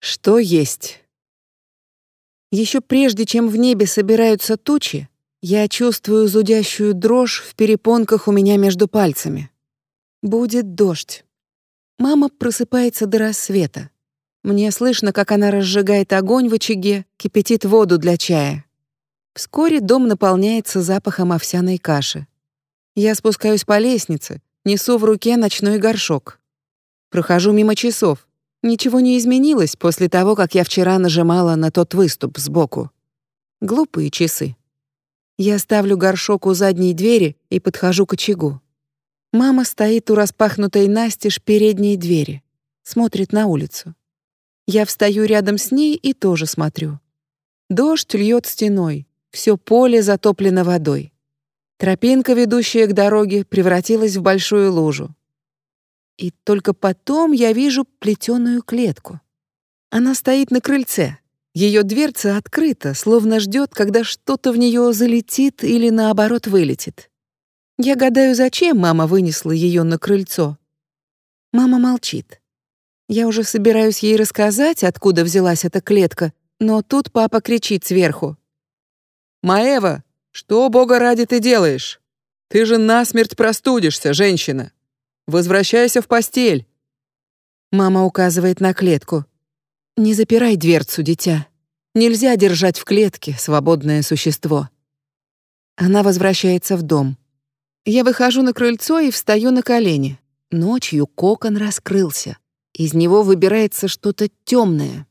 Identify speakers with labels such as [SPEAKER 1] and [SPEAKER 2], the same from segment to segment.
[SPEAKER 1] Что есть? Еще прежде, чем в небе собираются тучи, я чувствую зудящую дрожь в перепонках у меня между пальцами. Будет дождь. Мама просыпается до рассвета. Мне слышно, как она разжигает огонь в очаге, кипятит воду для чая. Вскоре дом наполняется запахом овсяной каши. Я спускаюсь по лестнице, несу в руке ночной горшок. Прохожу мимо часов. Ничего не изменилось после того, как я вчера нажимала на тот выступ сбоку. Глупые часы. Я ставлю горшок у задней двери и подхожу к очагу. Мама стоит у распахнутой настежь передней двери, смотрит на улицу. Я встаю рядом с ней и тоже смотрю. Дождь льет стеной, все поле затоплено водой. Тропинка, ведущая к дороге, превратилась в большую лужу. И только потом я вижу плетеную клетку. Она стоит на крыльце. Ее дверца открыта, словно ждет, когда что-то в нее залетит или наоборот вылетит. Я гадаю, зачем мама вынесла ее на крыльцо. Мама молчит. Я уже собираюсь ей рассказать, откуда взялась эта клетка, но тут папа кричит сверху. «Маева, что, бога ради, ты делаешь? Ты же насмерть простудишься, женщина!» Возвращайся в постель!» Мама указывает на клетку. «Не запирай дверцу, дитя. Нельзя держать в клетке свободное существо». Она возвращается в дом. Я выхожу на крыльцо и встаю на колени. Ночью кокон раскрылся. Из него выбирается что-то темное.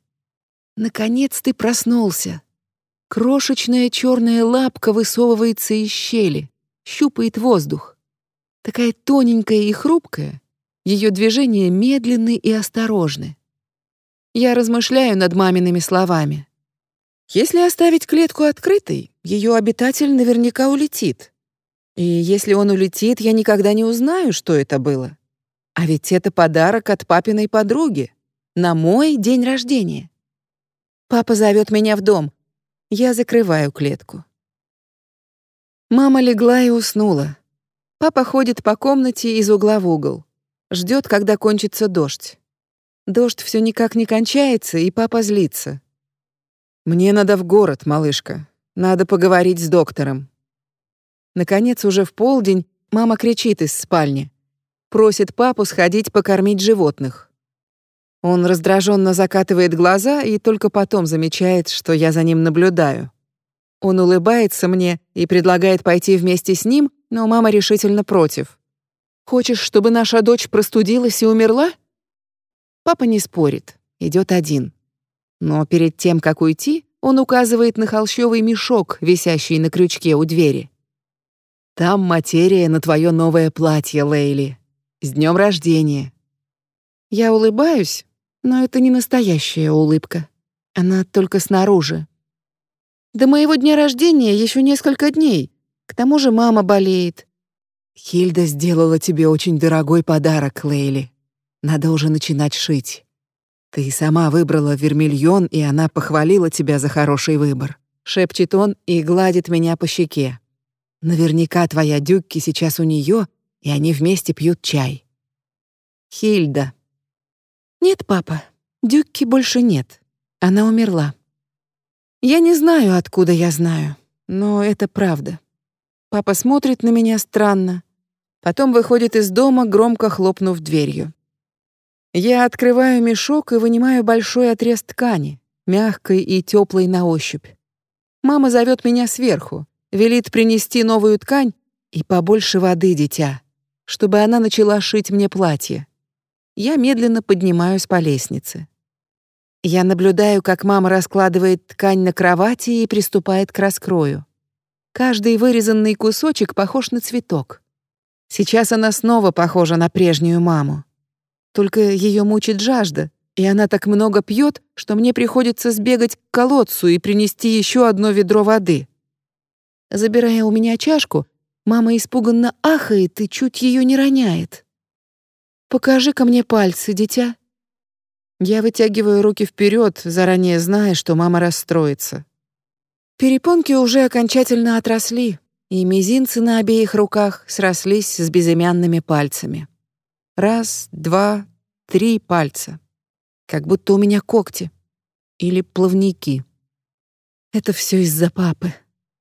[SPEAKER 1] Наконец ты проснулся. Крошечная черная лапка высовывается из щели, щупает воздух такая тоненькая и хрупкая, ее движения медленны и осторожны. Я размышляю над мамиными словами. Если оставить клетку открытой, ее обитатель наверняка улетит. И если он улетит, я никогда не узнаю, что это было. А ведь это подарок от папиной подруги на мой день рождения. Папа зовет меня в дом. Я закрываю клетку. Мама легла и уснула, Папа ходит по комнате из угла в угол. Ждет, когда кончится дождь. Дождь все никак не кончается, и папа злится. «Мне надо в город, малышка. Надо поговорить с доктором». Наконец, уже в полдень, мама кричит из спальни. Просит папу сходить покормить животных. Он раздраженно закатывает глаза и только потом замечает, что я за ним наблюдаю. Он улыбается мне и предлагает пойти вместе с ним, но мама решительно против. «Хочешь, чтобы наша дочь простудилась и умерла?» Папа не спорит, идет один. Но перед тем, как уйти, он указывает на холщовый мешок, висящий на крючке у двери. «Там материя на твое новое платье, Лейли. С днем рождения!» Я улыбаюсь, но это не настоящая улыбка. Она только снаружи. До моего дня рождения еще несколько дней, к тому же мама болеет. Хильда сделала тебе очень дорогой подарок, Лейли. Надо уже начинать шить. Ты сама выбрала вермильон, и она похвалила тебя за хороший выбор. Шепчет он и гладит меня по щеке. Наверняка твоя Дюкки сейчас у нее, и они вместе пьют чай. Хильда. Нет, папа, Дюкки больше нет. Она умерла. Я не знаю, откуда я знаю, но это правда. Папа смотрит на меня странно. Потом выходит из дома, громко хлопнув дверью. Я открываю мешок и вынимаю большой отрез ткани, мягкой и теплой на ощупь. Мама зовет меня сверху, велит принести новую ткань и побольше воды, дитя, чтобы она начала шить мне платье. Я медленно поднимаюсь по лестнице. Я наблюдаю, как мама раскладывает ткань на кровати и приступает к раскрою. Каждый вырезанный кусочек похож на цветок. Сейчас она снова похожа на прежнюю маму. Только ее мучит жажда, и она так много пьет, что мне приходится сбегать к колодцу и принести еще одно ведро воды. Забирая у меня чашку, мама испуганно ахает и чуть ее не роняет. «Покажи-ка мне пальцы, дитя». Я вытягиваю руки вперед, заранее зная, что мама расстроится. Перепонки уже окончательно отросли, и мизинцы на обеих руках срослись с безымянными пальцами. Раз, два, три пальца. Как будто у меня когти, Или плавники. Это все из-за папы.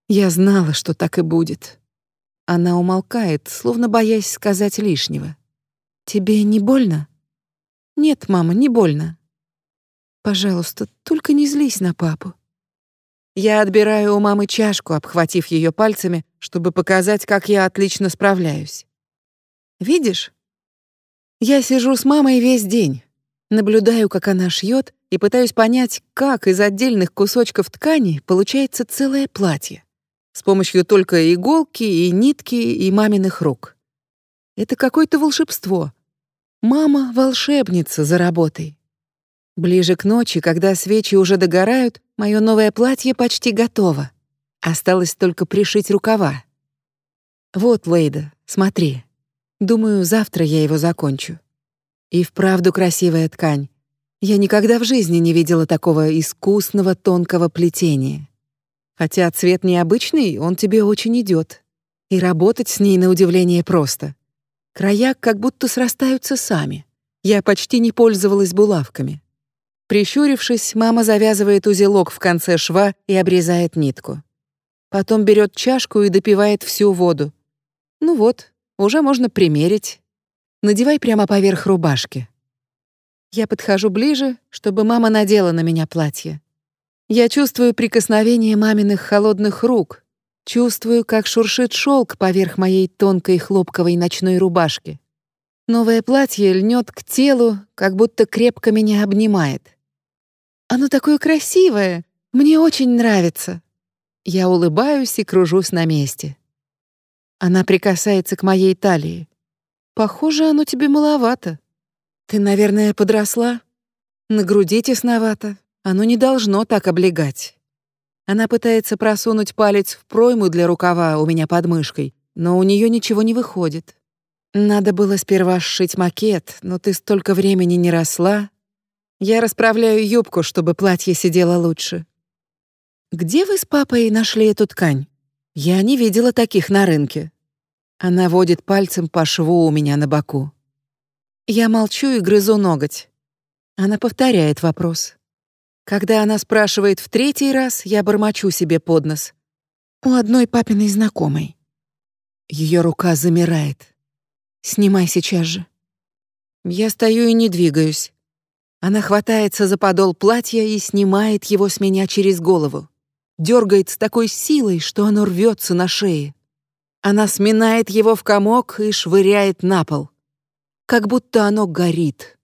[SPEAKER 1] Я знала, что так и будет. Она умолкает, словно боясь сказать лишнего. Тебе не больно? Нет, мама, не больно. Пожалуйста, только не злись на папу. Я отбираю у мамы чашку, обхватив ее пальцами, чтобы показать, как я отлично справляюсь. Видишь? Я сижу с мамой весь день, наблюдаю, как она шьет, и пытаюсь понять, как из отдельных кусочков ткани получается целое платье. С помощью только иголки и нитки и маминых рук. Это какое-то волшебство. Мама — волшебница за работой. Ближе к ночи, когда свечи уже догорают, мое новое платье почти готово. Осталось только пришить рукава. Вот, Лейда, смотри. Думаю, завтра я его закончу. И вправду красивая ткань. Я никогда в жизни не видела такого искусного тонкого плетения. Хотя цвет необычный, он тебе очень идет. И работать с ней на удивление просто. Края как будто срастаются сами. Я почти не пользовалась булавками. Прищурившись, мама завязывает узелок в конце шва и обрезает нитку. Потом берет чашку и допивает всю воду. Ну вот, уже можно примерить. Надевай прямо поверх рубашки. Я подхожу ближе, чтобы мама надела на меня платье. Я чувствую прикосновение маминых холодных рук, чувствую, как шуршит шелк поверх моей тонкой хлопковой ночной рубашки. Новое платье льнет к телу, как будто крепко меня обнимает. Оно такое красивое. Мне очень нравится. Я улыбаюсь и кружусь на месте. Она прикасается к моей талии. Похоже, оно тебе маловато. Ты, наверное, подросла? На груди тесновато. Оно не должно так облегать. Она пытается просунуть палец в пройму для рукава у меня под мышкой, но у нее ничего не выходит. Надо было сперва сшить макет, но ты столько времени не росла, я расправляю юбку, чтобы платье сидело лучше. Где вы с папой нашли эту ткань? Я не видела таких на рынке. Она водит пальцем по шву у меня на боку. Я молчу и грызу ноготь. Она повторяет вопрос. Когда она спрашивает в третий раз, я бормочу себе под нос. У одной папиной знакомой. Ее рука замирает. Снимай сейчас же. Я стою и не двигаюсь. Она хватается за подол платья и снимает его с меня через голову. Дергает с такой силой, что оно рвется на шее. Она сминает его в комок и швыряет на пол. Как будто оно горит.